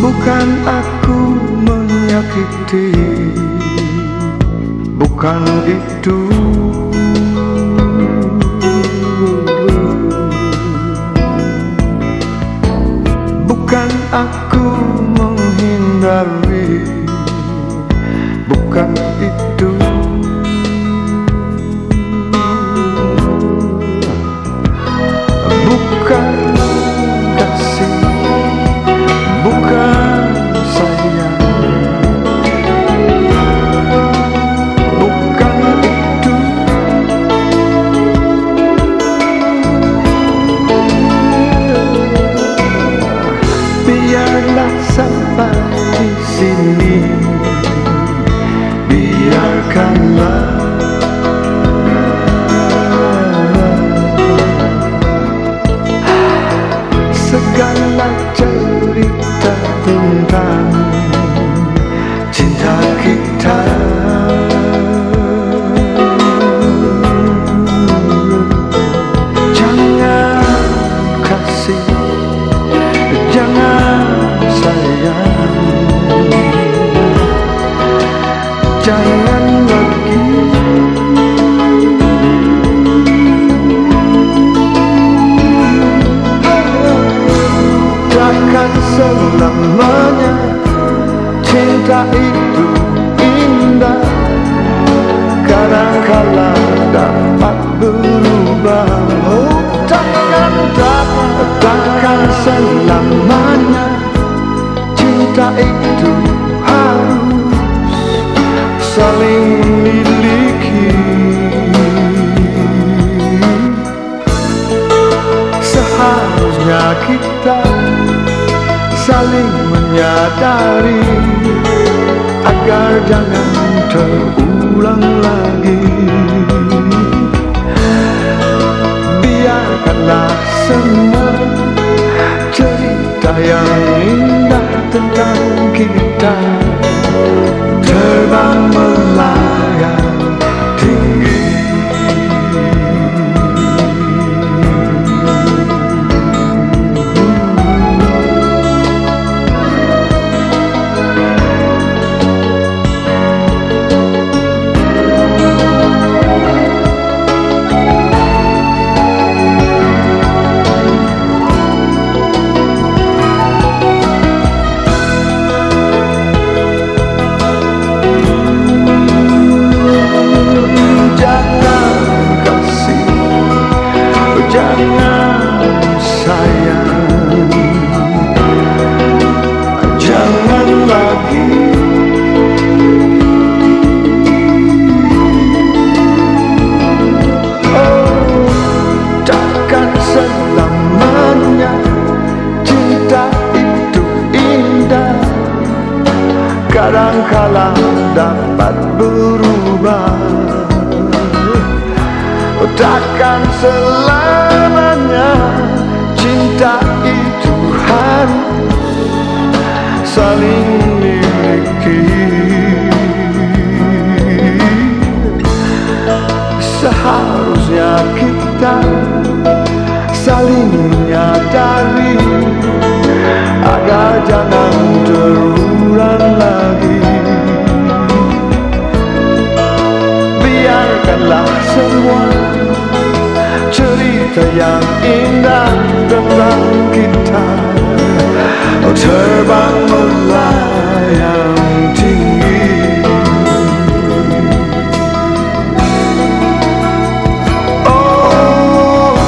Bukan aku menyakiti Bukan itu. Bukan aku menghindari. Bukan selamanya itu indah. Kadangkala dapat berubah. Oh takkan dapat Takkan selamanya. Cinta itu harus Saling memiliki Seharusnya kita saling menyadari jangan terulang lagi. Biarkanlah semua cerita yang indah tentang kita kadangkala dapat berubah. Takkan selamanya cinta itu harus saling memiliki Seharusnya kita saling menyadari Agar jangan semua cerita yang indah tentang kita terbang melayang tinggi oh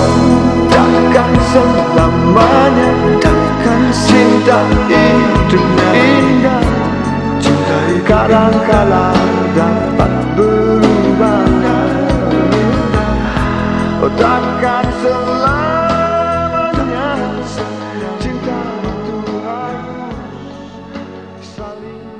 takkan selamanya takkan cinta Takkan selamanya Cinta Tuhan Saling